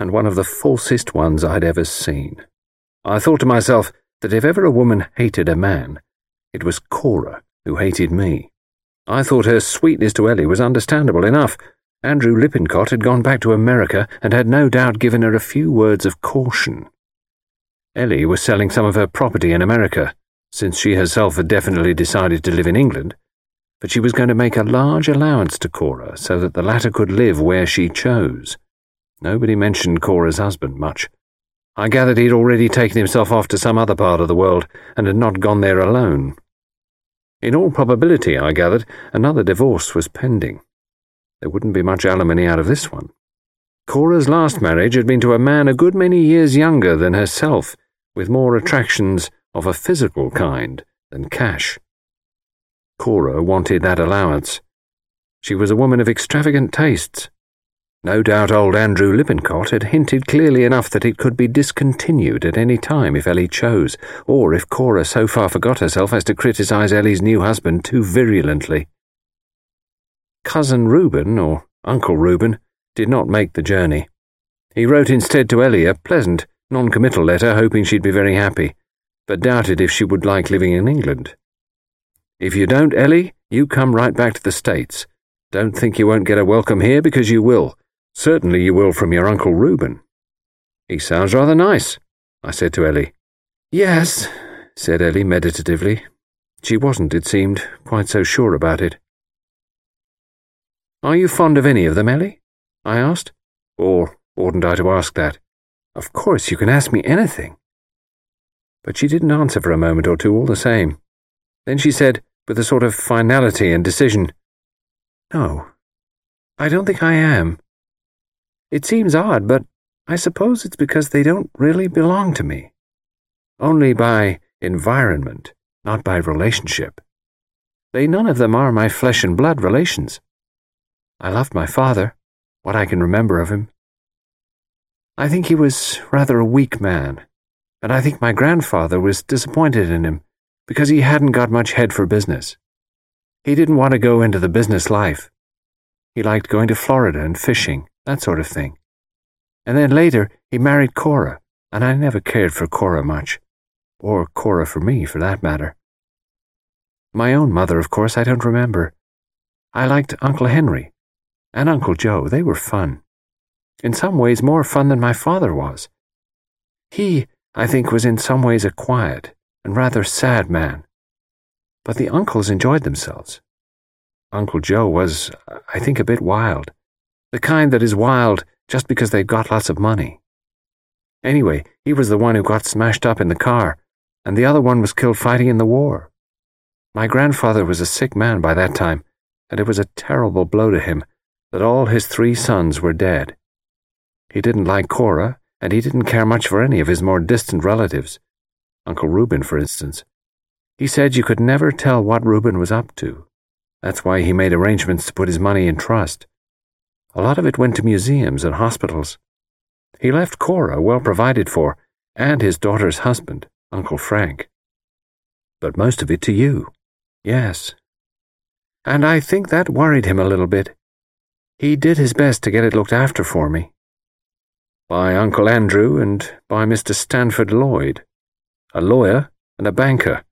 and one of the falsest ones I'd ever seen. I thought to myself that if ever a woman hated a man, it was Cora who hated me. I thought her sweetness to Ellie was understandable enough. Andrew Lippincott had gone back to America and had no doubt given her a few words of caution. Ellie was selling some of her property in America, since she herself had definitely decided to live in England, but she was going to make a large allowance to Cora so that the latter could live where she chose. Nobody mentioned Cora's husband much. I gathered he'd already taken himself off to some other part of the world and had not gone there alone. In all probability, I gathered, another divorce was pending. There wouldn't be much alimony out of this one. Cora's last marriage had been to a man a good many years younger than herself, with more attractions of a physical kind than cash. Cora wanted that allowance. She was a woman of extravagant tastes. No doubt old Andrew Lippincott had hinted clearly enough that it could be discontinued at any time if Ellie chose, or if Cora so far forgot herself as to criticize Ellie's new husband too virulently. Cousin Reuben, or Uncle Reuben, did not make the journey. He wrote instead to Ellie a pleasant, non committal letter hoping she'd be very happy, but doubted if she would like living in England. If you don't, Ellie, you come right back to the States. Don't think you won't get a welcome here because you will. Certainly you will from your Uncle Reuben. He sounds rather nice, I said to Ellie. Yes, said Ellie meditatively. She wasn't, it seemed, quite so sure about it. Are you fond of any of them, Ellie? I asked. Or oughtn't I to ask that? Of course, you can ask me anything. But she didn't answer for a moment or two all the same. Then she said, with a sort of finality and decision. No, I don't think I am. It seems odd, but I suppose it's because they don't really belong to me. Only by environment, not by relationship. They none of them are my flesh and blood relations. I loved my father, what I can remember of him. I think he was rather a weak man, and I think my grandfather was disappointed in him because he hadn't got much head for business. He didn't want to go into the business life. He liked going to Florida and fishing, that sort of thing. And then later, he married Cora, and I never cared for Cora much. Or Cora for me, for that matter. My own mother, of course, I don't remember. I liked Uncle Henry and Uncle Joe. They were fun. In some ways, more fun than my father was. He, I think, was in some ways a quiet, and rather sad man. But the uncles enjoyed themselves. Uncle Joe was, I think, a bit wild. The kind that is wild just because they've got lots of money. Anyway, he was the one who got smashed up in the car, and the other one was killed fighting in the war. My grandfather was a sick man by that time, and it was a terrible blow to him that all his three sons were dead. He didn't like Cora, and he didn't care much for any of his more distant relatives. Uncle Reuben, for instance. He said you could never tell what Reuben was up to. That's why he made arrangements to put his money in trust. A lot of it went to museums and hospitals. He left Cora well provided for, and his daughter's husband, Uncle Frank. But most of it to you. Yes. And I think that worried him a little bit. He did his best to get it looked after for me. By Uncle Andrew and by Mr. Stanford Lloyd a lawyer and a banker.